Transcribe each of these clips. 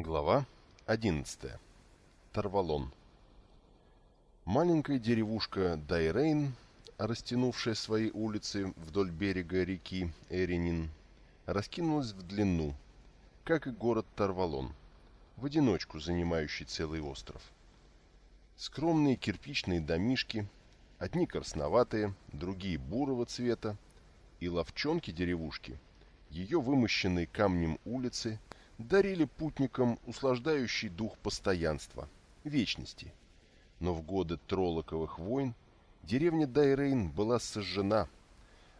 Глава 11. Тарвалон. Маленькая деревушка Дайрейн, растянувшая свои улицы вдоль берега реки Эринин, раскинулась в длину, как и город Тарвалон, в одиночку занимающий целый остров. Скромные кирпичные домишки, одни красноватые, другие бурого цвета, и ловчонки деревушки, ее вымощенные камнем улицы – дарили путникам услаждающий дух постоянства, вечности. Но в годы Тролоковых войн деревня Дайрейн была сожжена,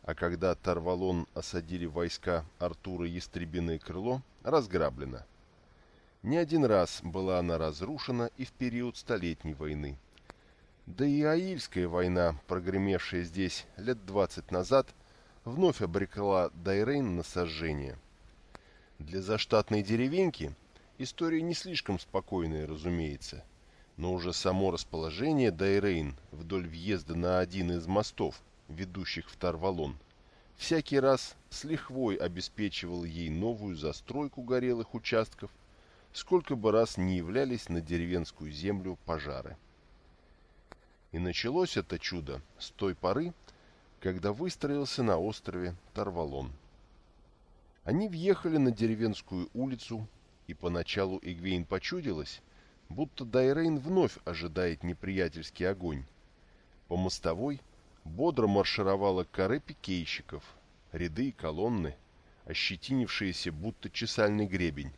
а когда Тарвалон осадили войска Артура Ястребиное крыло, разграблена. Не один раз была она разрушена и в период Столетней войны. Да и Аильская война, прогремевшая здесь лет двадцать назад, вновь обрекла Дайрейн на сожжение – для заштатной деревеньки история не слишком спокойная, разумеется, но уже само расположение Дайрейн вдоль въезда на один из мостов, ведущих в Тарвалон, всякий раз с лихвой обеспечивало ей новую застройку горелых участков, сколько бы раз не являлись на деревенскую землю пожары. И началось это чудо с той поры, когда выстроился на острове Тарвалон. Они въехали на деревенскую улицу, и поначалу Игвейн почудилось, будто Дайрейн вновь ожидает неприятельский огонь. По мостовой бодро маршировала коры пикейщиков, ряды и колонны, ощетинившиеся будто чесальный гребень,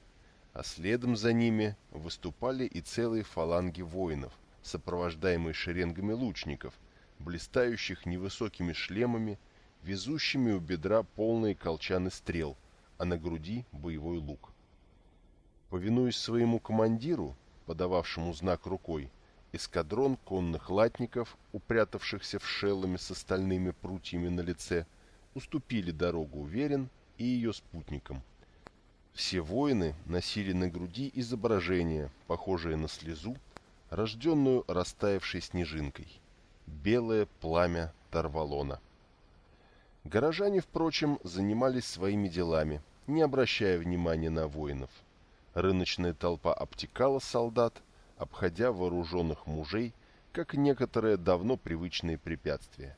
а следом за ними выступали и целые фаланги воинов, сопровождаемые шеренгами лучников, блистающих невысокими шлемами, везущими у бедра полные колчаны стрел — а на груди боевой лук. Повинуясь своему командиру, подававшему знак рукой, эскадрон конных латников, упрятавшихся в шеллами с остальными прутьями на лице, уступили дорогу Уверен и ее спутникам. Все воины носили на груди изображение, похожее на слезу, рожденную растаявшей снежинкой. Белое пламя Тарвалона. Горожане, впрочем, занимались своими делами, не обращая внимания на воинов. Рыночная толпа обтекала солдат, обходя вооруженных мужей, как некоторые давно привычные препятствия.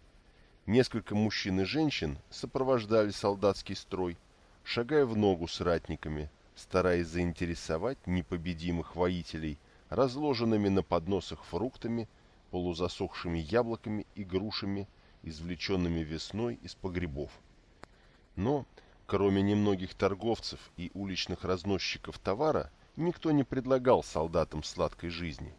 Несколько мужчин и женщин сопровождали солдатский строй, шагая в ногу с ратниками, стараясь заинтересовать непобедимых воителей разложенными на подносах фруктами, полузасохшими яблоками и грушами, извлеченными весной из погребов. Но Кроме немногих торговцев и уличных разносчиков товара, никто не предлагал солдатам сладкой жизни.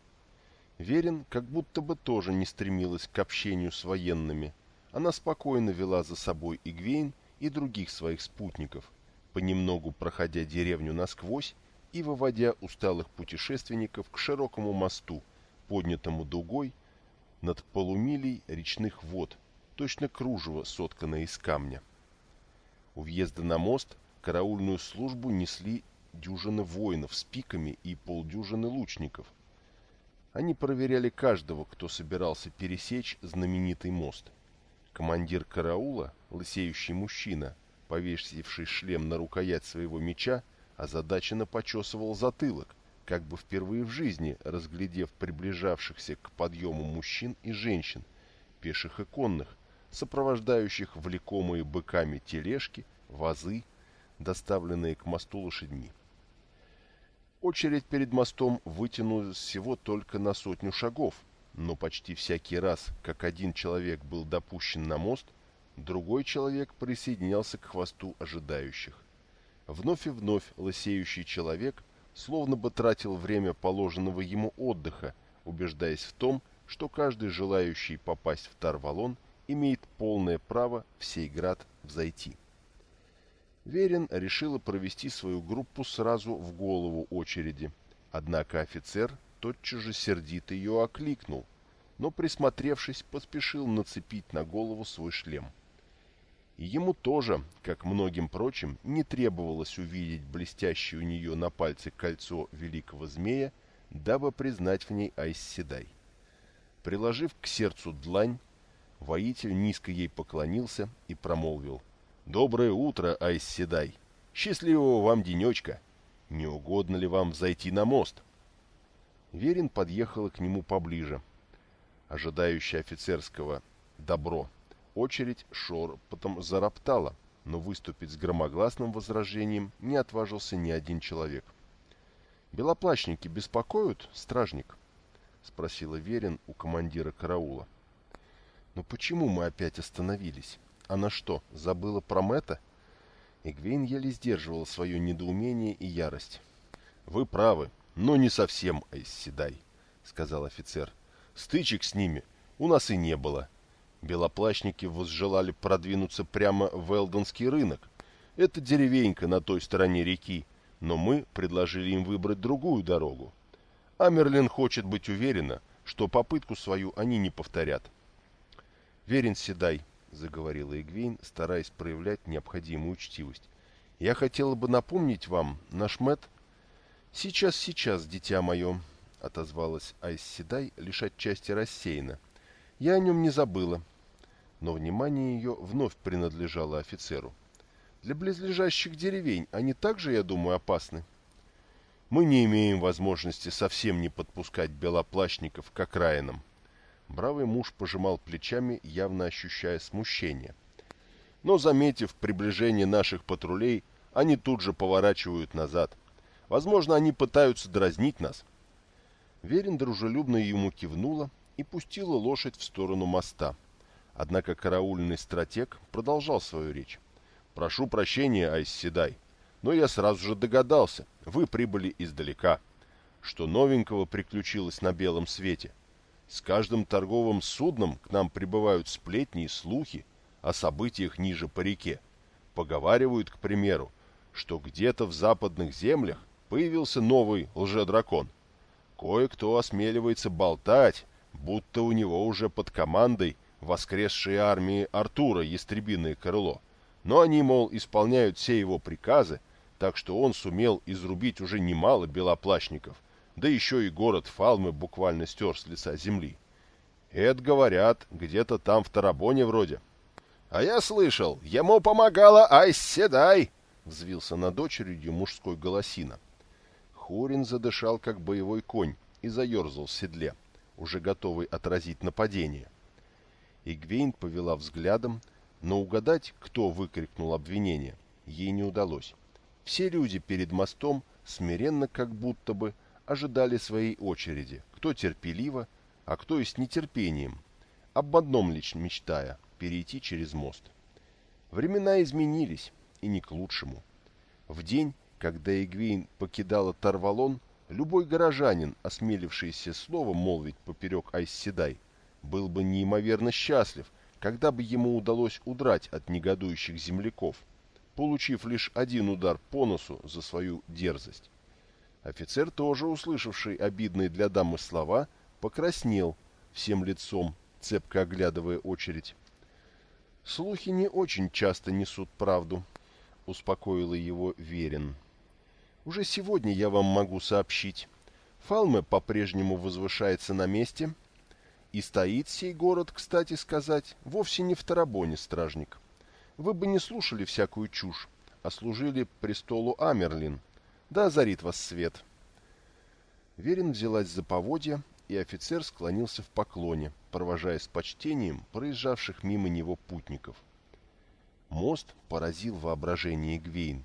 Верин как будто бы тоже не стремилась к общению с военными. Она спокойно вела за собой Игвейн и других своих спутников, понемногу проходя деревню насквозь и выводя усталых путешественников к широкому мосту, поднятому дугой над полумилей речных вод, точно кружево, сотканное из камня. У въезда на мост караульную службу несли дюжины воинов с пиками и полдюжины лучников. Они проверяли каждого, кто собирался пересечь знаменитый мост. Командир караула, лысеющий мужчина, повесивший шлем на рукоять своего меча, озадаченно почесывал затылок, как бы впервые в жизни разглядев приближавшихся к подъему мужчин и женщин, пеших и конных, сопровождающих влекомые быками тележки, вазы, доставленные к мосту лошадьми. Очередь перед мостом вытянулась всего только на сотню шагов, но почти всякий раз, как один человек был допущен на мост, другой человек присоединялся к хвосту ожидающих. Вновь и вновь лысеющий человек словно бы тратил время положенного ему отдыха, убеждаясь в том, что каждый желающий попасть в Тарвалон имеет полное право в сей град взойти. Верин решила провести свою группу сразу в голову очереди, однако офицер тотчас же сердито ее окликнул, но, присмотревшись, поспешил нацепить на голову свой шлем. И ему тоже, как многим прочим, не требовалось увидеть блестящее у нее на пальце кольцо великого змея, дабы признать в ней Айс Седай. Приложив к сердцу длань, Воитель низко ей поклонился и промолвил. «Доброе утро, Айс Седай! Счастливого вам денечка! не угодно ли вам взойти на мост?» Верин подъехала к нему поближе. Ожидающая офицерского «добро» очередь шорпотом зароптала, но выступить с громогласным возражением не отважился ни один человек. «Белоплащники беспокоят, стражник?» — спросила Верин у командира караула. «Но почему мы опять остановились? Она что, забыла про Мэтта?» Игвейн еле сдерживала свое недоумение и ярость. «Вы правы, но не совсем, Айсседай», — сказал офицер. «Стычек с ними у нас и не было. Белоплащники возжелали продвинуться прямо в Элдонский рынок. Это деревенька на той стороне реки, но мы предложили им выбрать другую дорогу. Амерлин хочет быть уверена, что попытку свою они не повторят. «Верен Седай», — заговорила Игвейн, стараясь проявлять необходимую учтивость. «Я хотела бы напомнить вам, наш Мэт...» «Сейчас, сейчас, дитя мое», — отозвалась Айс Седай, лишь отчасти рассеяна. «Я о нем не забыла». Но внимание ее вновь принадлежало офицеру. «Для близлежащих деревень они также, я думаю, опасны». «Мы не имеем возможности совсем не подпускать белоплащников к окраинам», Бравый муж пожимал плечами, явно ощущая смущение. Но, заметив приближение наших патрулей, они тут же поворачивают назад. Возможно, они пытаются дразнить нас. Верин дружелюбно ему кивнула и пустила лошадь в сторону моста. Однако караульный стратег продолжал свою речь. «Прошу прощения, Айсседай, но я сразу же догадался, вы прибыли издалека. Что новенького приключилось на белом свете – с каждым торговым судном к нам прибывают сплетни и слухи о событиях ниже по реке. Поговаривают, к примеру, что где-то в западных землях появился новый лжедракон. Кое-кто осмеливается болтать, будто у него уже под командой воскресшей армии Артура ястребиное крыло. Но они, мол, исполняют все его приказы, так что он сумел изрубить уже немало белоплащников – да еще и город Фалмы буквально стер с лица земли. Это, говорят, где-то там в Тарабоне вроде. — А я слышал, ему помогала Айседай! — взвился над очередью мужской голосина. Хурин задышал, как боевой конь, и заерзал в седле, уже готовый отразить нападение. Игвейн повела взглядом, но угадать, кто выкрикнул обвинение, ей не удалось. Все люди перед мостом смиренно как будто бы ожидали своей очереди, кто терпеливо, а кто и с нетерпением, об одном лишь мечтая – перейти через мост. Времена изменились, и не к лучшему. В день, когда Эгвейн покидала Тарвалон, любой горожанин, осмелившийся словом молвить поперек Айсседай, был бы неимоверно счастлив, когда бы ему удалось удрать от негодующих земляков, получив лишь один удар по носу за свою дерзость. Офицер, тоже услышавший обидные для дамы слова, покраснел всем лицом, цепко оглядывая очередь. «Слухи не очень часто несут правду», — успокоила его Верин. «Уже сегодня я вам могу сообщить. Фалме по-прежнему возвышается на месте, и стоит сей город, кстати сказать, вовсе не в Тарабоне, стражник. Вы бы не слушали всякую чушь, а служили престолу Амерлин, да озарит вас свет. Верин взялась за поводья, и офицер склонился в поклоне, провожая с почтением проезжавших мимо него путников. Мост поразил воображение Гвейн,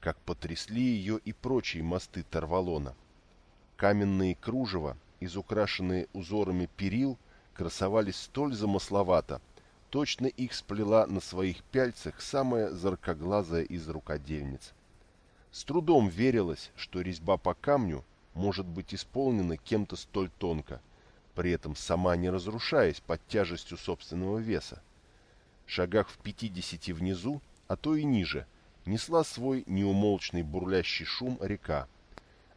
как потрясли ее и прочие мосты Тарвалона. Каменные кружева, изукрашенные узорами перил, красовались столь замысловато, точно их сплела на своих пяльцах самая заркоглазая из рукодельниц. С трудом верилось, что резьба по камню может быть исполнена кем-то столь тонко, при этом сама не разрушаясь под тяжестью собственного веса. Шагах в пятидесяти внизу, а то и ниже, несла свой неумолчный бурлящий шум река,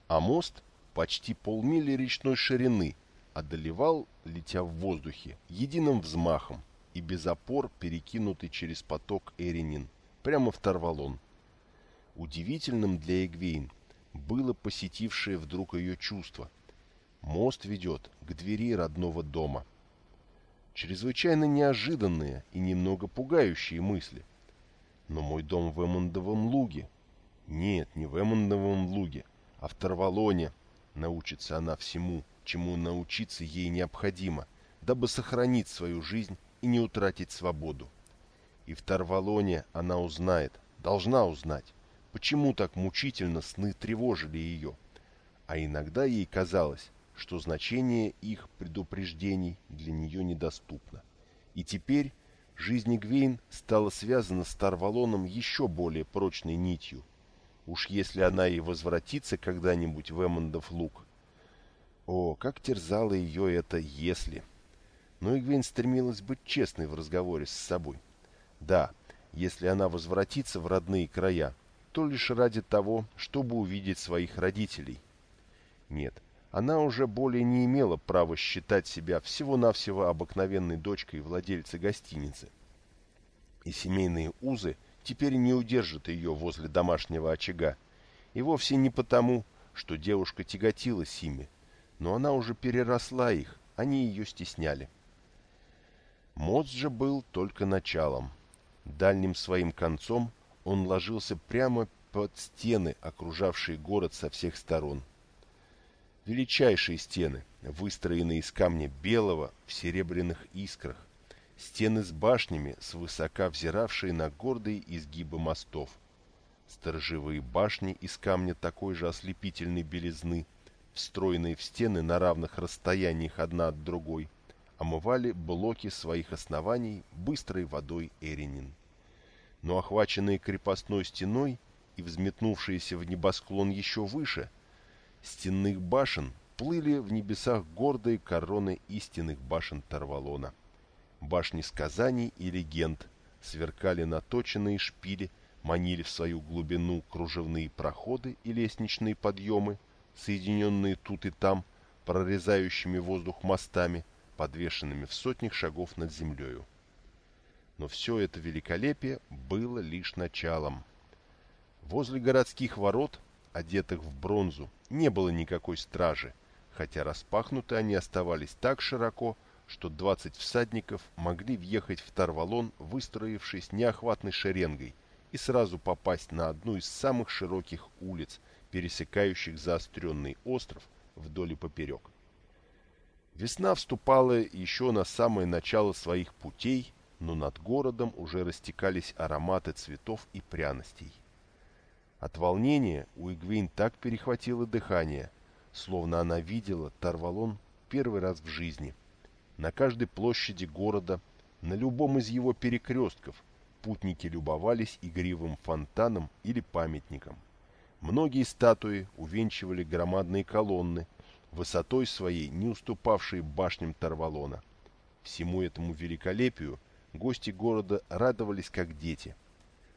а мост почти полмили речной ширины одолевал, летя в воздухе, единым взмахом и без опор перекинутый через поток Эринин, прямо в Тарвалон. Удивительным для Эгвейн было посетившее вдруг ее чувство. Мост ведет к двери родного дома. Чрезвычайно неожиданные и немного пугающие мысли. Но мой дом в Эммондовом луге. Нет, не в Эммондовом луге, а в Тарвалоне научится она всему, чему научиться ей необходимо, дабы сохранить свою жизнь и не утратить свободу. И в Тарвалоне она узнает, должна узнать, почему так мучительно сны тревожили ее. А иногда ей казалось, что значение их предупреждений для нее недоступно. И теперь жизнь Игвейн стала связана с Тарвалоном еще более прочной нитью. Уж если она и возвратится когда-нибудь в Эммондов луг. О, как терзало ее это «если». Но Игвейн стремилась быть честной в разговоре с собой. Да, если она возвратится в родные края, то лишь ради того, чтобы увидеть своих родителей. Нет, она уже более не имела права считать себя всего-навсего обыкновенной дочкой владельца гостиницы. И семейные узы теперь не удержат ее возле домашнего очага. И вовсе не потому, что девушка тяготилась ими, но она уже переросла их, они ее стесняли. Моц же был только началом. Дальним своим концом он ложился прямо под стены, окружавшие город со всех сторон. Величайшие стены, выстроенные из камня белого в серебряных искрах, стены с башнями, свысока взиравшие на гордые изгибы мостов, сторожевые башни из камня такой же ослепительной белизны, встроенные в стены на равных расстояниях одна от другой, омывали блоки своих оснований быстрой водой Эринин. Но охваченные крепостной стеной и взметнувшиеся в небосклон еще выше – стенных башен плыли в небесах гордые короны истинных башен Тарвалона. Башни сказаний и легенд сверкали наточенные шпили, манили в свою глубину кружевные проходы и лестничные подъемы, соединенные тут и там, прорезающими воздух мостами, подвешенными в сотнях шагов над землею. Но все это великолепие было лишь началом. Возле городских ворот одетых в бронзу, не было никакой стражи, хотя распахнуты они оставались так широко, что двадцать всадников могли въехать в Тарвалон, выстроившись неохватной шеренгой, и сразу попасть на одну из самых широких улиц, пересекающих заостренный остров вдоль и поперек. Весна вступала еще на самое начало своих путей, но над городом уже растекались ароматы цветов и пряностей. От волнения у Игвейн так перехватило дыхание, словно она видела Тарвалон первый раз в жизни. На каждой площади города, на любом из его перекрестков, путники любовались игривым фонтаном или памятником. Многие статуи увенчивали громадные колонны, высотой своей не уступавшие башням Тарвалона. Всему этому великолепию гости города радовались как дети.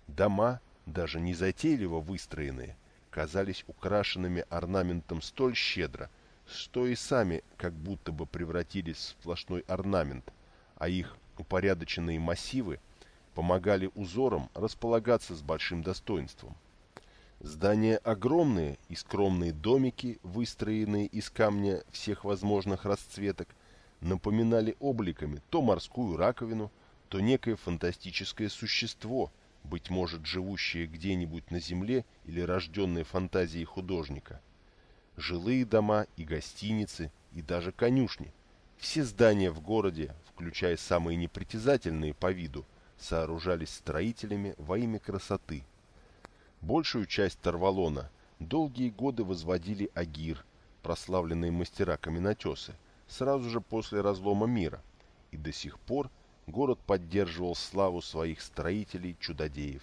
Дома даже не затейливо выстроенные, казались украшенными орнаментом столь щедро, что и сами как будто бы превратились в сплошной орнамент, а их упорядоченные массивы помогали узорам располагаться с большим достоинством. Здания огромные и скромные домики, выстроенные из камня всех возможных расцветок, напоминали обликами то морскую раковину, то некое фантастическое существо, быть может, живущие где-нибудь на земле или рожденные фантазией художника. Жилые дома и гостиницы, и даже конюшни. Все здания в городе, включая самые непритязательные по виду, сооружались строителями во имя красоты. Большую часть Тарвалона долгие годы возводили Агир, прославленные мастера-каменотесы, сразу же после разлома мира, и до сих пор город поддерживал славу своих строителей-чудодеев.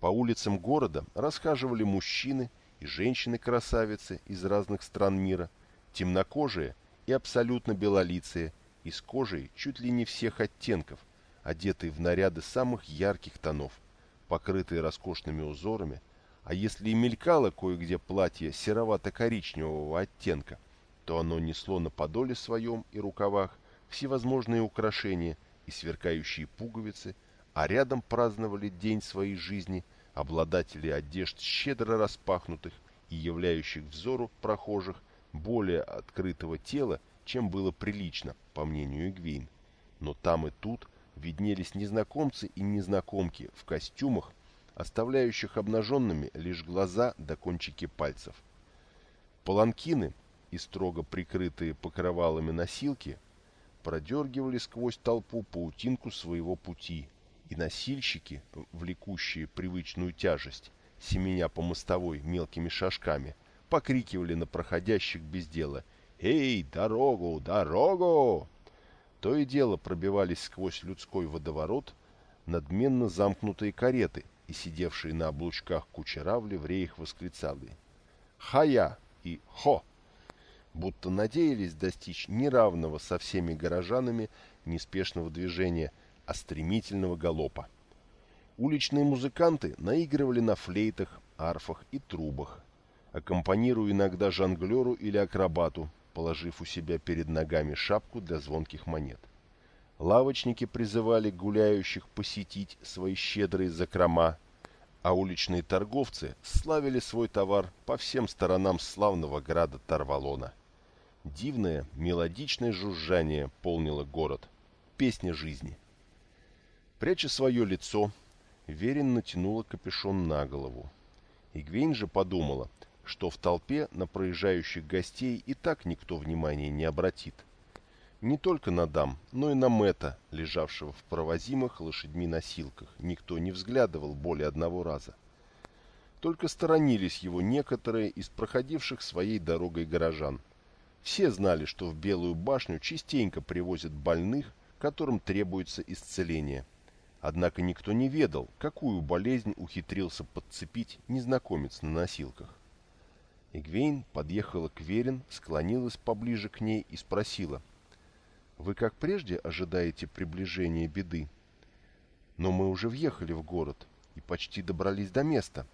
По улицам города расхаживали мужчины и женщины-красавицы из разных стран мира, темнокожие и абсолютно белолицые, и с кожей чуть ли не всех оттенков, одетые в наряды самых ярких тонов, покрытые роскошными узорами, а если и мелькало кое-где платье серовато-коричневого оттенка, то оно несло на подоле своем и рукавах всевозможные украшения и сверкающие пуговицы, а рядом праздновали день своей жизни обладатели одежд щедро распахнутых и являющих взору прохожих более открытого тела, чем было прилично, по мнению Игвейн. Но там и тут виднелись незнакомцы и незнакомки в костюмах, оставляющих обнаженными лишь глаза до кончики пальцев. Паланкины и строго прикрытые покрывалами носилки продергивали сквозь толпу паутинку своего пути, и носильщики, влекущие привычную тяжесть, семеня по мостовой мелкими шажками, покрикивали на проходящих без дела «Эй, дорогу, дорогу!» То и дело пробивались сквозь людской водоворот надменно замкнутые кареты, и сидевшие на облучках кучера в ливреях восклицали «Хая!» и «Хо!», будто надеялись достичь неравного со всеми горожанами неспешного движения, а стремительного галопа. Уличные музыканты наигрывали на флейтах, арфах и трубах, аккомпанируя иногда жонглеру или акробату, положив у себя перед ногами шапку для звонких монет. Лавочники призывали гуляющих посетить свои щедрые закрома, а уличные торговцы славили свой товар по всем сторонам славного града Тарвалона. Дивное, мелодичное жужжание полнило город. Песня жизни. Пряча свое лицо, Верин натянула капюшон на голову. Игвейн же подумала, что в толпе на проезжающих гостей и так никто внимания не обратит. Не только на дам, но и на Мэтта, лежавшего в провозимых лошадьми носилках, никто не взглядывал более одного раза. Только сторонились его некоторые из проходивших своей дорогой горожан. Все знали, что в Белую башню частенько привозят больных, которым требуется исцеление – Однако никто не ведал, какую болезнь ухитрился подцепить незнакомец на носилках. Игвейн подъехала к Верин, склонилась поближе к ней и спросила. «Вы, как прежде, ожидаете приближения беды? Но мы уже въехали в город и почти добрались до места».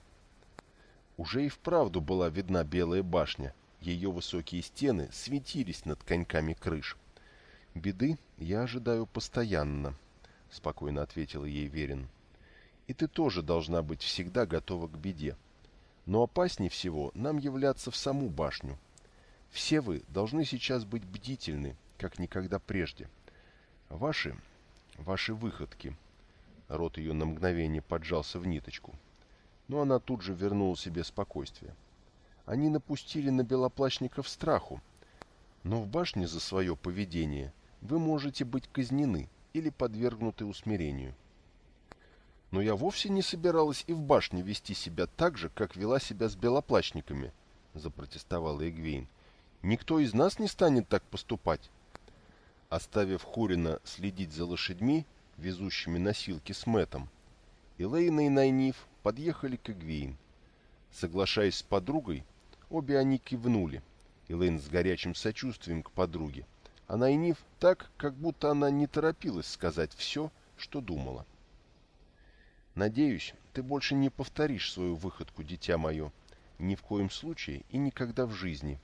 Уже и вправду была видна белая башня, ее высокие стены светились над коньками крыш. «Беды я ожидаю постоянно», — спокойно ответила ей Верин. «И ты тоже должна быть всегда готова к беде. Но опаснее всего нам являться в саму башню. Все вы должны сейчас быть бдительны, как никогда прежде. Ваши, ваши выходки...» Рот ее на мгновение поджался в ниточку. Но она тут же вернула себе спокойствие. Они напустили на белоплащников страху. Но в башне за свое поведение вы можете быть казнены, или подвергнуты усмирению. Но я вовсе не собиралась и в башне вести себя так же, как вела себя с белоплащниками, запротестовала Эгвейн. Никто из нас не станет так поступать. Оставив Хурина следить за лошадьми, везущими носилки с Мэтом, Элейна и Найниф подъехали к Эгвейн. Соглашаясь с подругой, обе они кивнули, Элейн с горячим сочувствием к подруге, а Найниф так, как будто она не торопилась сказать все, что думала. «Надеюсь, ты больше не повторишь свою выходку, дитя мое, ни в коем случае и никогда в жизни».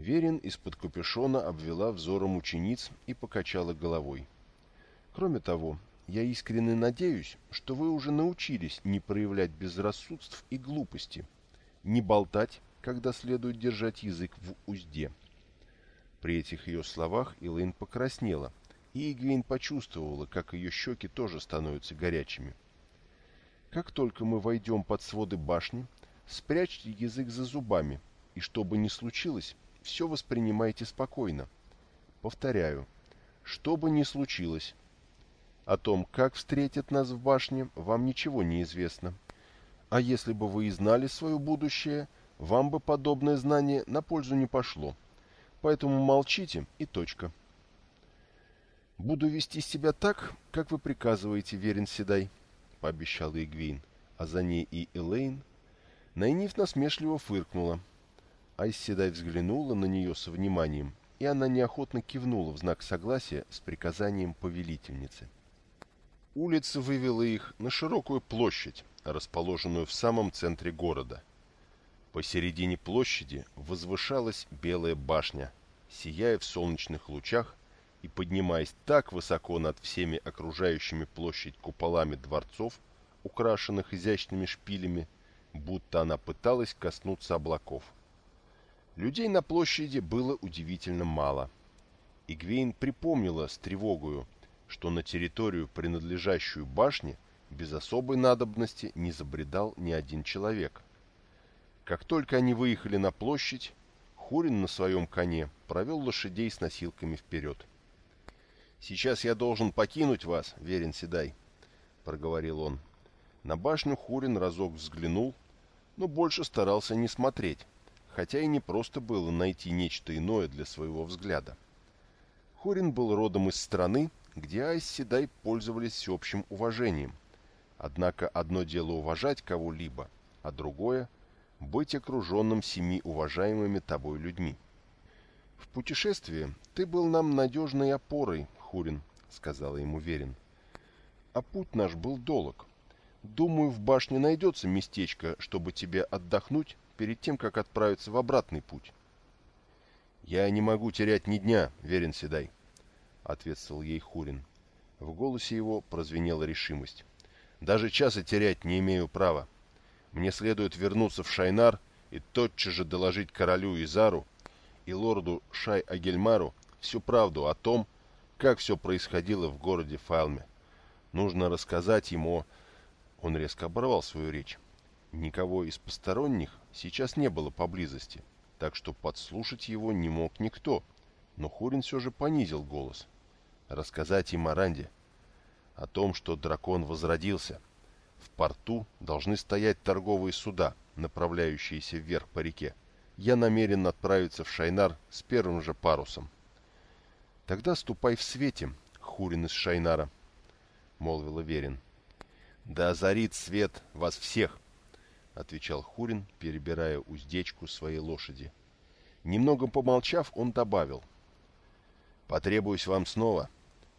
Верин из-под капюшона обвела взором учениц и покачала головой. «Кроме того, я искренне надеюсь, что вы уже научились не проявлять безрассудств и глупости, не болтать, когда следует держать язык в узде». При этих ее словах Элэйн покраснела, и Игвейн почувствовала, как ее щеки тоже становятся горячими. «Как только мы войдем под своды башни, спрячьте язык за зубами, и что бы ни случилось, все воспринимайте спокойно. Повторяю, что бы ни случилось. О том, как встретят нас в башне, вам ничего не известно. А если бы вы и знали свое будущее, вам бы подобное знание на пользу не пошло. Поэтому молчите и точка. «Буду вести себя так, как вы приказываете, Верин Седай», — пообещал Игвейн, а за ней и Элейн. Найниф насмешливо фыркнула. Айс Седай взглянула на нее со вниманием, и она неохотно кивнула в знак согласия с приказанием повелительницы. Улица вывела их на широкую площадь, расположенную в самом центре города — Посередине площади возвышалась белая башня, сияя в солнечных лучах и поднимаясь так высоко над всеми окружающими площадь куполами дворцов, украшенных изящными шпилями, будто она пыталась коснуться облаков. Людей на площади было удивительно мало. Игвейн припомнила с тревогою, что на территорию, принадлежащую башне, без особой надобности не забредал ни один человек. Как только они выехали на площадь, Хурин на своем коне провел лошадей с носилками вперед. «Сейчас я должен покинуть вас, верен Седай», — проговорил он. На башню Хурин разок взглянул, но больше старался не смотреть, хотя и не просто было найти нечто иное для своего взгляда. Хурин был родом из страны, где Айс-Седай пользовались всеобщим уважением. Однако одно дело уважать кого-либо, а другое — быть окруженным семи уважаемыми тобой людьми. «В путешествии ты был нам надежной опорой, Хурин», — сказала ему Верин. «А путь наш был долг. Думаю, в башне найдется местечко, чтобы тебе отдохнуть перед тем, как отправиться в обратный путь». «Я не могу терять ни дня, Верин Седай», — ответствовал ей Хурин. В голосе его прозвенела решимость. «Даже часа терять не имею права. Мне следует вернуться в Шайнар и тотчас же доложить королю Изару и лорду Шай-Агельмару всю правду о том, как все происходило в городе Файлме. Нужно рассказать ему... Он резко оборвал свою речь. Никого из посторонних сейчас не было поблизости, так что подслушать его не мог никто. Но Хурин все же понизил голос. Рассказать им о Ранде. О том, что дракон возродился. В порту должны стоять торговые суда, направляющиеся вверх по реке. Я намерен отправиться в Шайнар с первым же парусом. «Тогда ступай в свете, Хурин из Шайнара», — молвила Верин. «Да озарит свет вас всех», — отвечал Хурин, перебирая уздечку своей лошади. Немного помолчав, он добавил. «Потребуюсь вам снова.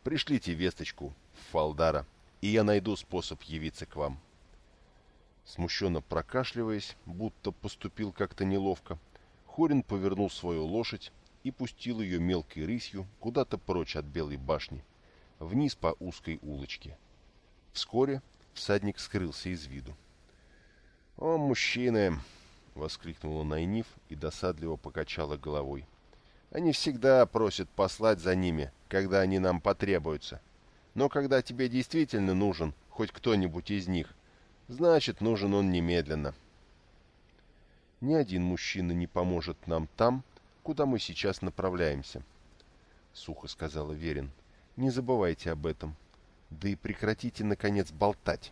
Пришлите весточку в Фалдара, и я найду способ явиться к вам». Смущенно прокашливаясь, будто поступил как-то неловко, Хурин повернул свою лошадь и пустил ее мелкой рысью куда-то прочь от Белой башни, вниз по узкой улочке. Вскоре всадник скрылся из виду. «О, мужчины!» — воскликнула Найниф и досадливо покачала головой. «Они всегда просят послать за ними, когда они нам потребуются. Но когда тебе действительно нужен хоть кто-нибудь из них, значит, нужен он немедленно». Ни один мужчина не поможет нам там, куда мы сейчас направляемся», — сухо сказала Верин. «Не забывайте об этом. Да и прекратите, наконец, болтать».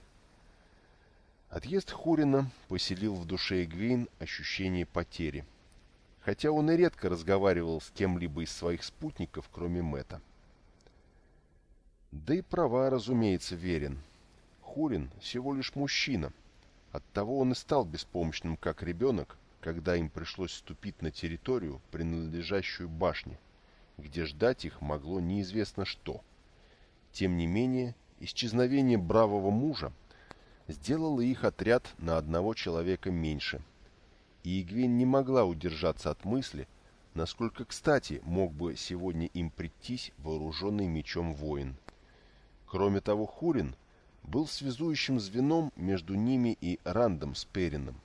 Отъезд Хурина поселил в душе Эгвейн ощущение потери. Хотя он и редко разговаривал с кем-либо из своих спутников, кроме Мэта. Да и права, разумеется, верен. Хурин всего лишь мужчина. Оттого он и стал беспомощным, как ребенок, когда им пришлось ступить на территорию, принадлежащую башне, где ждать их могло неизвестно что. Тем не менее, исчезновение бравого мужа сделало их отряд на одного человека меньше, и Игвин не могла удержаться от мысли, насколько кстати мог бы сегодня им прийтись вооруженный мечом воин. Кроме того, Хурин был связующим звеном между ними и Рандом с Перином.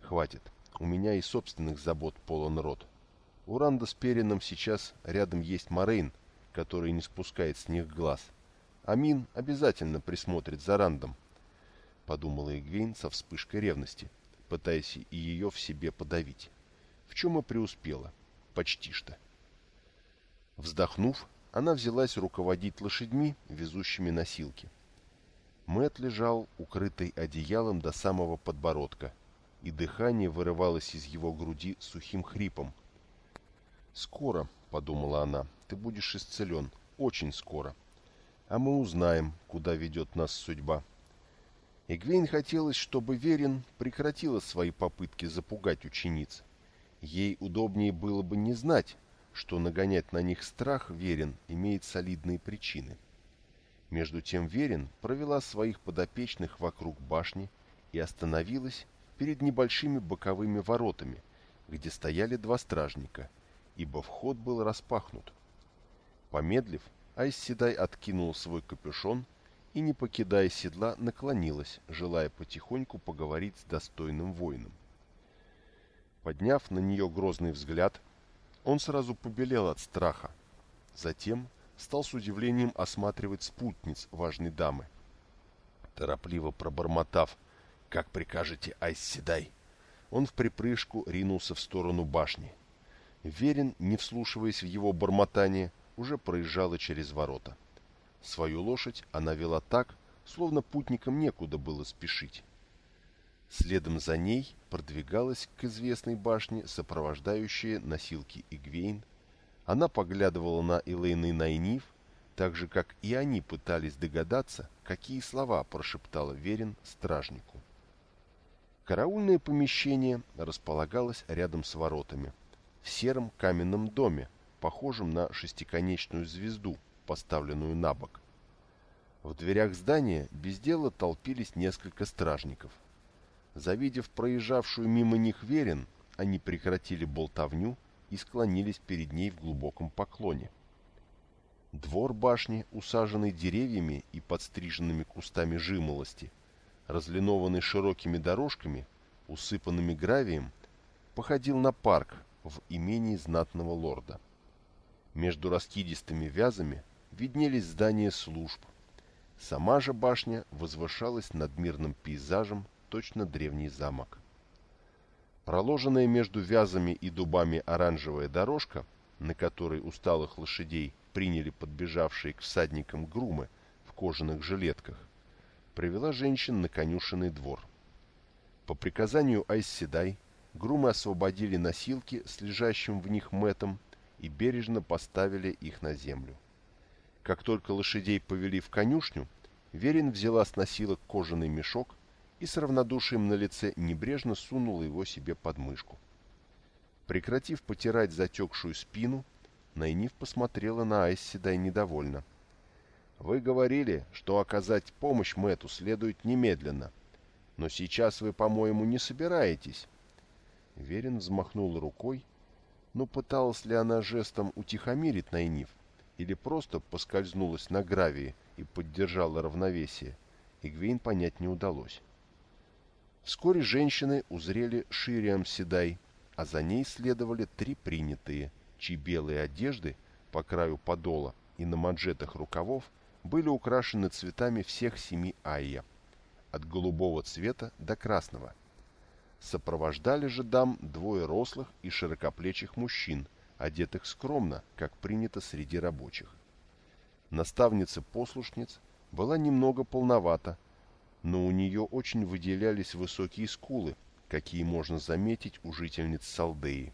Хватит. У меня и собственных забот полон рот. У Ранда с Перином сейчас рядом есть Морейн, который не спускает с них глаз. Амин обязательно присмотрит за Рандом, — подумала Игвейн со вспышкой ревности, пытаясь и ее в себе подавить. В чем и преуспела. Почти что. Вздохнув, она взялась руководить лошадьми, везущими носилки. Мэт лежал, укрытый одеялом до самого подбородка, и дыхание вырывалось из его груди сухим хрипом. «Скоро», — подумала она, — «ты будешь исцелен, очень скоро. А мы узнаем, куда ведет нас судьба». Эгвейн хотелось, чтобы Верин прекратила свои попытки запугать учениц. Ей удобнее было бы не знать, что нагонять на них страх Верин имеет солидные причины. Между тем Верин провела своих подопечных вокруг башни и остановилась, перед небольшими боковыми воротами, где стояли два стражника, ибо вход был распахнут. Помедлив, Айсседай откинул свой капюшон и, не покидая седла, наклонилась, желая потихоньку поговорить с достойным воином. Подняв на нее грозный взгляд, он сразу побелел от страха. Затем стал с удивлением осматривать спутниц важной дамы. Торопливо пробормотав «Как прикажете, Айсседай!» Он в припрыжку ринулся в сторону башни. Верин, не вслушиваясь в его бормотание, уже проезжала через ворота. Свою лошадь она вела так, словно путникам некуда было спешить. Следом за ней продвигалась к известной башне сопровождающая носилки Игвейн. Она поглядывала на Элейн и Найниф, так же, как и они пытались догадаться, какие слова прошептала Верин стражнику. Караульное помещение располагалось рядом с воротами, в сером каменном доме, похожем на шестиконечную звезду, поставленную на бок. В дверях здания без дела толпились несколько стражников. Завидев проезжавшую мимо них Верин, они прекратили болтовню и склонились перед ней в глубоком поклоне. Двор башни, усаженный деревьями и подстриженными кустами жимолости, разлинованный широкими дорожками, усыпанными гравием, походил на парк в имении знатного лорда. Между раскидистыми вязами виднелись здания служб. Сама же башня возвышалась над мирным пейзажем, точно древний замок. Проложенная между вязами и дубами оранжевая дорожка, на которой усталых лошадей приняли подбежавшие к всадникам грумы в кожаных жилетках, привела женщин на конюшенный двор. По приказанию Айсседай грумы освободили носилки с лежащим в них мэтом и бережно поставили их на землю. Как только лошадей повели в конюшню, Верин взяла с носилок кожаный мешок и с равнодушием на лице небрежно сунула его себе под мышку. Прекратив потирать затекшую спину, Найниф посмотрела на Айсседай недовольно. «Вы говорили, что оказать помощь Мэту следует немедленно. Но сейчас вы, по-моему, не собираетесь». Верин взмахнул рукой, но пыталась ли она жестом утихомирить Найниф, или просто поскользнулась на гравии и поддержала равновесие, Игвейн понять не удалось. Вскоре женщины узрели Шириам Седай, а за ней следовали три принятые, чьи белые одежды по краю подола и на манжетах рукавов были украшены цветами всех семи айя, от голубого цвета до красного. Сопровождали же дам двое рослых и широкоплечих мужчин, одетых скромно, как принято среди рабочих. Наставница-послушниц была немного полновата, но у нее очень выделялись высокие скулы, какие можно заметить у жительниц Салдеи.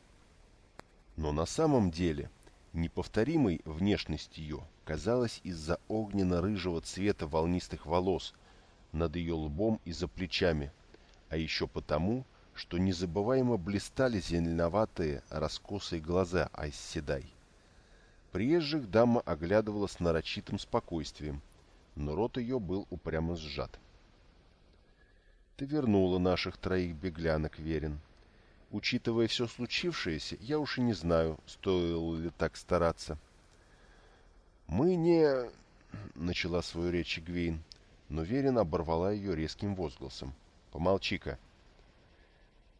Но на самом деле неповторимой внешность ее казалась из-за огненно-рыжего цвета волнистых волос над ее лбом и за плечами, а еще потому, что незабываемо блистали зеленоватые раскосые глаза Айсседай. Приезжих дама оглядывала с нарочитым спокойствием, но рот ее был упрямо сжат. «Ты вернула наших троих беглянок, Верин. Учитывая все случившееся, я уж и не знаю, стоило ли так стараться». «Мы не...» — начала свою речь Гвейн, но Верин оборвала ее резким возгласом. «Помолчи-ка!»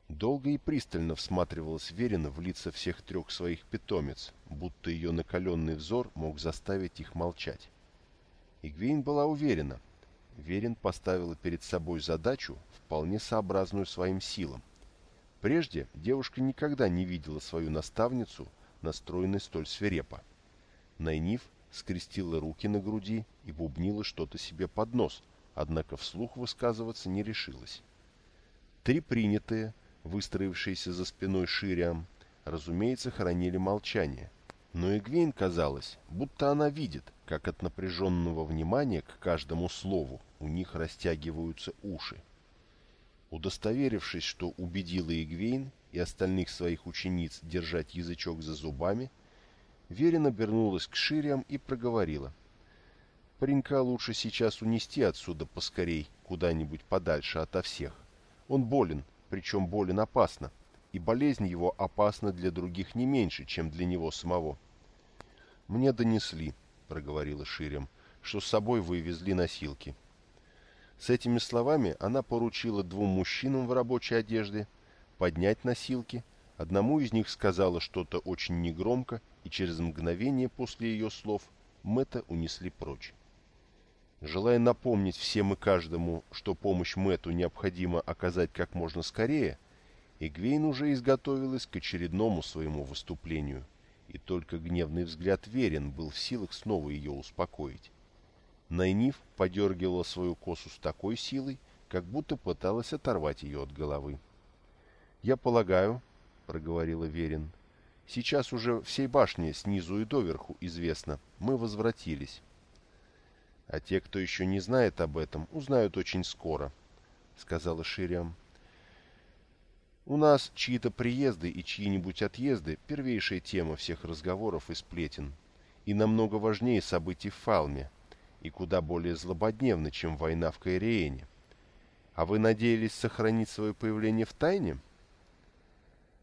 Долго и пристально всматривалась Верина в лица всех трех своих питомец, будто ее накаленный взор мог заставить их молчать. Игвейн была уверена. Верин поставила перед собой задачу, вполне сообразную своим силам. Прежде девушка никогда не видела свою наставницу, настроенной столь свирепо. Найниф скрестила руки на груди и бубнила что-то себе под нос, однако вслух высказываться не решилась. Три принятые – выстроившиеся за спиной Шириам, разумеется, хранили молчание. Но Игвейн казалось, будто она видит, как от напряженного внимания к каждому слову у них растягиваются уши. Удостоверившись, что убедила Игвейн и остальных своих учениц держать язычок за зубами, Верин обернулась к Шириам и проговорила. «Паренька лучше сейчас унести отсюда поскорей, куда-нибудь подальше ото всех. Он болен, причем болен опасно, и болезнь его опасна для других не меньше, чем для него самого. «Мне донесли», — проговорила Ширем, — «что с собой вывезли носилки». С этими словами она поручила двум мужчинам в рабочей одежде поднять носилки, одному из них сказала что-то очень негромко, и через мгновение после ее слов Мэтта унесли прочь. Желая напомнить всем и каждому, что помощь Мэту необходимо оказать как можно скорее, Эгвейн уже изготовилась к очередному своему выступлению, и только гневный взгляд Верен был в силах снова ее успокоить. Найниф подергивала свою косу с такой силой, как будто пыталась оторвать ее от головы. «Я полагаю», — проговорила Верин, — «сейчас уже всей башне снизу и доверху известно. Мы возвратились». «А те, кто еще не знает об этом, узнают очень скоро», — сказала Шириам. «У нас чьи-то приезды и чьи-нибудь отъезды — первейшая тема всех разговоров и сплетен, и намного важнее событий в Фалме, и куда более злободневны, чем война в Каириене. А вы надеялись сохранить свое появление в тайне?»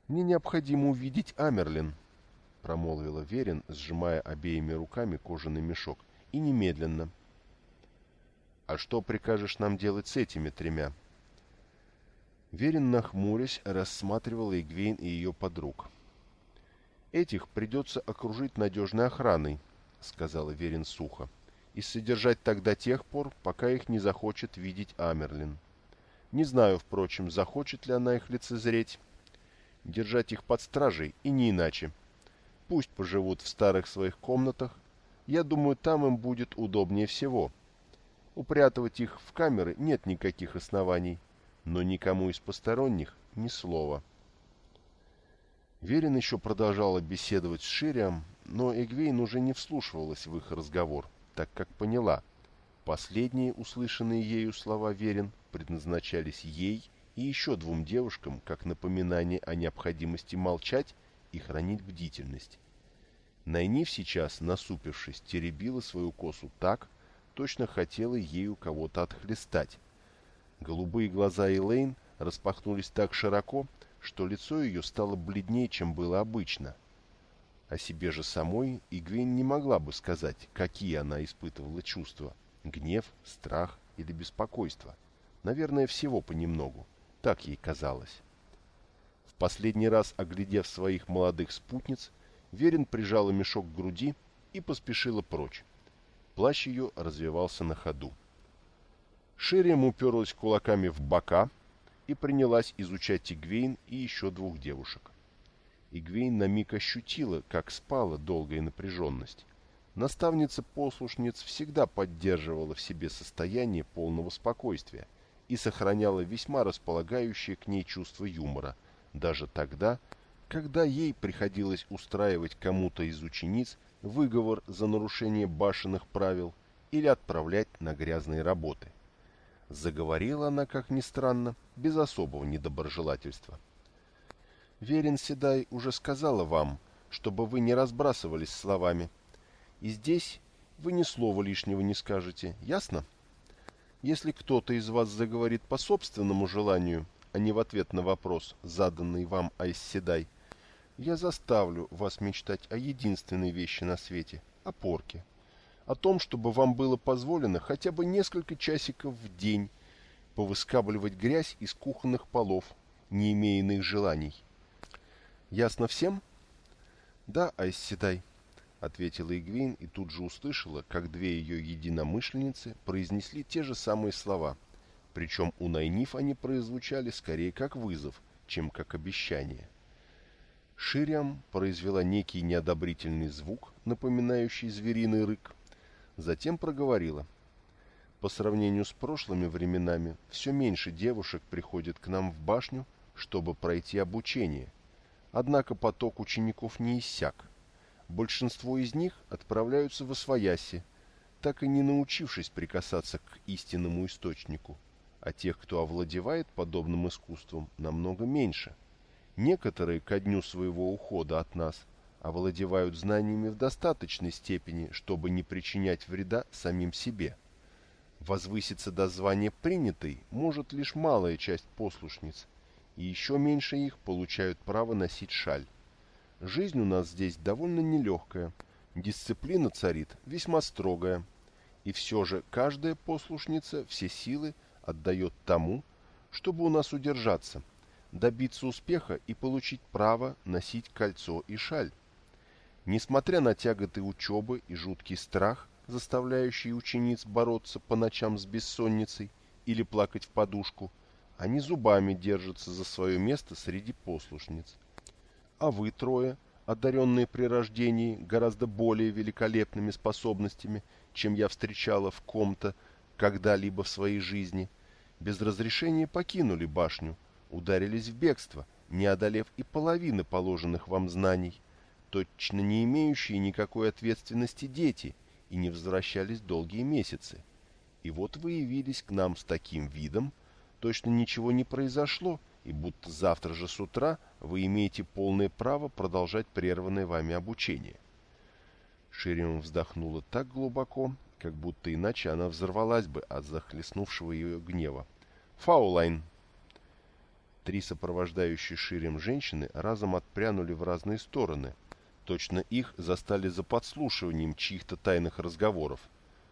«Мне необходимо увидеть Амерлин», — промолвила Верин, сжимая обеими руками кожаный мешок, — «и немедленно». «А что прикажешь нам делать с этими тремя?» Верин, нахмурясь, рассматривал Игвейн и ее подруг. «Этих придется окружить надежной охраной», — сказала Верин сухо, — «и содержать так до тех пор, пока их не захочет видеть Амерлин. Не знаю, впрочем, захочет ли она их лицезреть. Держать их под стражей и не иначе. Пусть поживут в старых своих комнатах. Я думаю, там им будет удобнее всего». Упрятывать их в камеры нет никаких оснований, но никому из посторонних ни слова. Верин еще продолжала беседовать с Шириам, но Эгвейн уже не вслушивалась в их разговор, так как поняла, последние услышанные ею слова Верин предназначались ей и еще двум девушкам как напоминание о необходимости молчать и хранить бдительность. Найниф сейчас, насупившись, теребила свою косу так, точно хотела ею кого-то отхлестать. Голубые глаза Элейн распахнулись так широко, что лицо ее стало бледнее, чем было обычно. О себе же самой Игвейн не могла бы сказать, какие она испытывала чувства — гнев, страх или беспокойство. Наверное, всего понемногу. Так ей казалось. В последний раз, оглядев своих молодых спутниц, Верин прижала мешок к груди и поспешила прочь. Плащ ее развивался на ходу. Шириам уперлась кулаками в бока и принялась изучать Игвейн и еще двух девушек. Игвейн на миг ощутила, как спала долгая напряженность. Наставница-послушниц всегда поддерживала в себе состояние полного спокойствия и сохраняла весьма располагающее к ней чувство юмора, даже тогда, когда ей приходилось устраивать кому-то из учениц выговор за нарушение башенных правил или отправлять на грязные работы. Заговорила она, как ни странно, без особого недоброжелательства. «Верин Седай уже сказала вам, чтобы вы не разбрасывались словами. И здесь вы ни слова лишнего не скажете, ясно? Если кто-то из вас заговорит по собственному желанию, а не в ответ на вопрос, заданный вам Айс Седай, я заставлю вас мечтать о единственной вещи на свете — о порке. О том, чтобы вам было позволено хотя бы несколько часиков в день повыскабливать грязь из кухонных полов, не имея иных желаний. Ясно всем? Да, Айсседай, — ответила Игвейн и тут же услышала, как две ее единомышленницы произнесли те же самые слова, причем у Найниф они прозвучали скорее как вызов, чем как обещание. Шириам произвела некий неодобрительный звук, напоминающий звериный рык, затем проговорила. По сравнению с прошлыми временами, все меньше девушек приходит к нам в башню, чтобы пройти обучение. Однако поток учеников не иссяк. Большинство из них отправляются в Освояси, так и не научившись прикасаться к истинному источнику, а тех, кто овладевает подобным искусством, намного меньше – Некоторые ко дню своего ухода от нас овладевают знаниями в достаточной степени, чтобы не причинять вреда самим себе. Возвыситься до звания принятой может лишь малая часть послушниц, и еще меньше их получают право носить шаль. Жизнь у нас здесь довольно нелегкая, дисциплина царит весьма строгая, и все же каждая послушница все силы отдает тому, чтобы у нас удержаться – добиться успеха и получить право носить кольцо и шаль. Несмотря на тяготы учебы и жуткий страх, заставляющий учениц бороться по ночам с бессонницей или плакать в подушку, они зубами держатся за свое место среди послушниц. А вы трое, одаренные при рождении гораздо более великолепными способностями, чем я встречала в ком-то когда-либо в своей жизни, без разрешения покинули башню, ударились в бегство, не одолев и половины положенных вам знаний, точно не имеющие никакой ответственности дети, и не возвращались долгие месяцы. И вот вы явились к нам с таким видом, точно ничего не произошло, и будто завтра же с утра вы имеете полное право продолжать прерванное вами обучение. Ширион вздохнула так глубоко, как будто иначе она взорвалась бы от захлестнувшего ее гнева. «Фаулайн!» Три сопровождающие Ширим женщины разом отпрянули в разные стороны, Точно их застали за подслушиванием чьих-то тайных разговоров.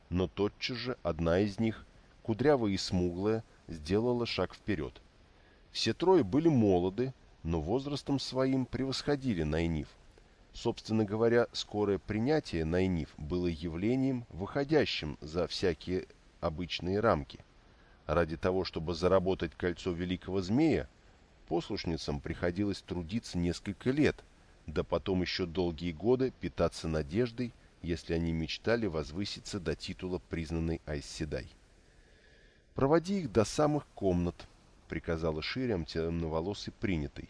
Но тотчас же одна из них, кудрявая и смуглая, сделала шаг вперед. Все трое были молоды, но возрастом своим превосходили Найниф. Собственно говоря, скорое принятие Найниф было явлением, выходящим за всякие обычные рамки. Ради того, чтобы заработать кольцо великого змея, послушницам приходилось трудиться несколько лет – да потом еще долгие годы питаться надеждой, если они мечтали возвыситься до титула признанной Айсседай. «Проводи их до самых комнат», — приказала Шириам темноволосый принятый.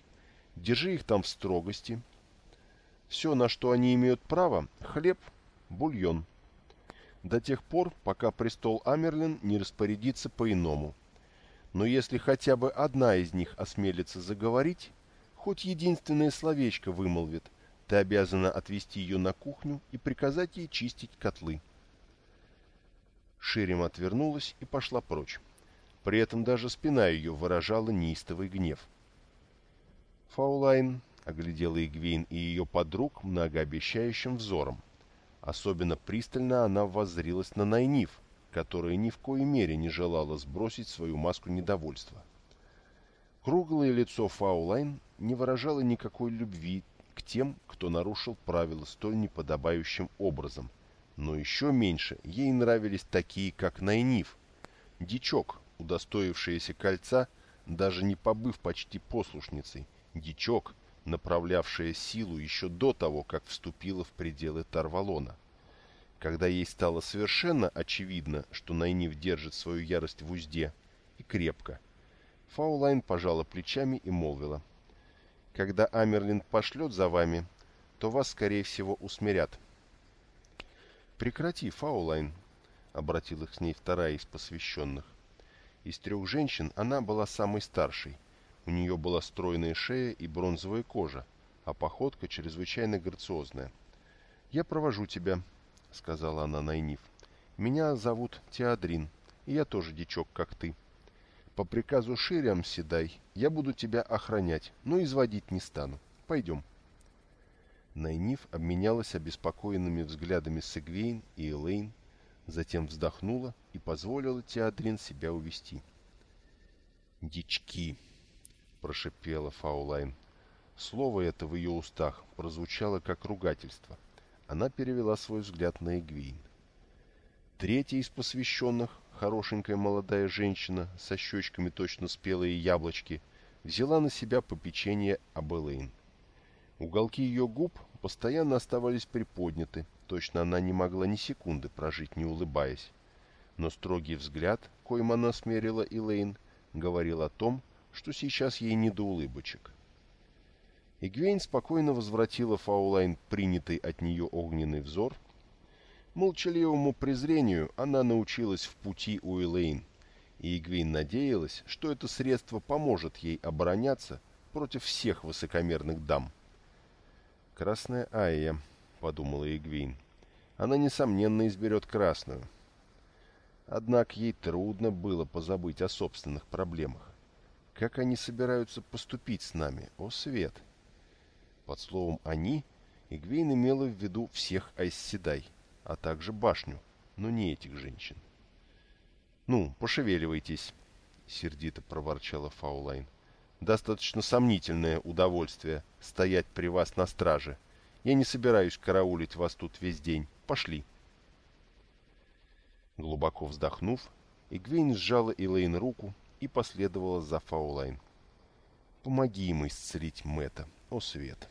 «Держи их там в строгости. Все, на что они имеют право — хлеб, бульон. До тех пор, пока престол Амерлин не распорядится по-иному. Но если хотя бы одна из них осмелится заговорить, хоть единственное словечко вымолвит, ты обязана отвести ее на кухню и приказать ей чистить котлы. Ширим отвернулась и пошла прочь. При этом даже спина ее выражала неистовый гнев. Фаулайн оглядела Игвейн и ее подруг многообещающим взором. Особенно пристально она воззрилась на Найниф, которая ни в коей мере не желала сбросить свою маску недовольства. Круглое лицо Фаулайн не выражало никакой любви к тем, кто нарушил правила столь неподобающим образом. Но еще меньше ей нравились такие, как Найниф, дичок, удостоившаяся кольца, даже не побыв почти послушницей, дичок, направлявшая силу еще до того, как вступила в пределы Тарвалона. Когда ей стало совершенно очевидно, что Найниф держит свою ярость в узде, и крепко – Фаулайн пожала плечами и молвила. «Когда Амерлин пошлет за вами, то вас, скорее всего, усмирят». «Прекрати, Фаулайн», — обратилась к ней вторая из посвященных. Из трех женщин она была самой старшей. У нее была стройная шея и бронзовая кожа, а походка чрезвычайно грациозная. «Я провожу тебя», — сказала она Найниф. «Меня зовут Теодрин, и я тоже дичок, как ты». По приказу Шириам Седай я буду тебя охранять, но изводить не стану. Пойдем. Найниф обменялась обеспокоенными взглядами с Эгвейн и Элейн, затем вздохнула и позволила Теодрин себя увести. «Дички!» – прошипела Фаулайн. Слово это в ее устах прозвучало как ругательство. Она перевела свой взгляд на Эгвейн. Третья из посвященных, хорошенькая молодая женщина со щечками точно спелые яблочки, взяла на себя попечение об Элэйн. Уголки ее губ постоянно оставались приподняты, точно она не могла ни секунды прожить, не улыбаясь. Но строгий взгляд, коим она смерила Элейн, говорил о том, что сейчас ей не до улыбочек. Игвейн спокойно возвратила Фаулайн принятый от нее огненный взор Молчаливому презрению она научилась в пути у Элейн, и Игвейн надеялась, что это средство поможет ей обороняться против всех высокомерных дам. «Красная Айя», — подумала Игвейн, — «она, несомненно, изберет красную». Однако ей трудно было позабыть о собственных проблемах. Как они собираются поступить с нами, о свет? Под словом «они» Игвейн имела в виду всех Айсседай — а также башню, но не этих женщин. «Ну, пошевеливайтесь», — сердито проворчала Фаулайн. «Достаточно сомнительное удовольствие стоять при вас на страже. Я не собираюсь караулить вас тут весь день. Пошли». Глубоко вздохнув, Игвейн сжала Элейн руку и последовала за Фаулайн. «Помоги ему исцелить Мэтта, о свет!»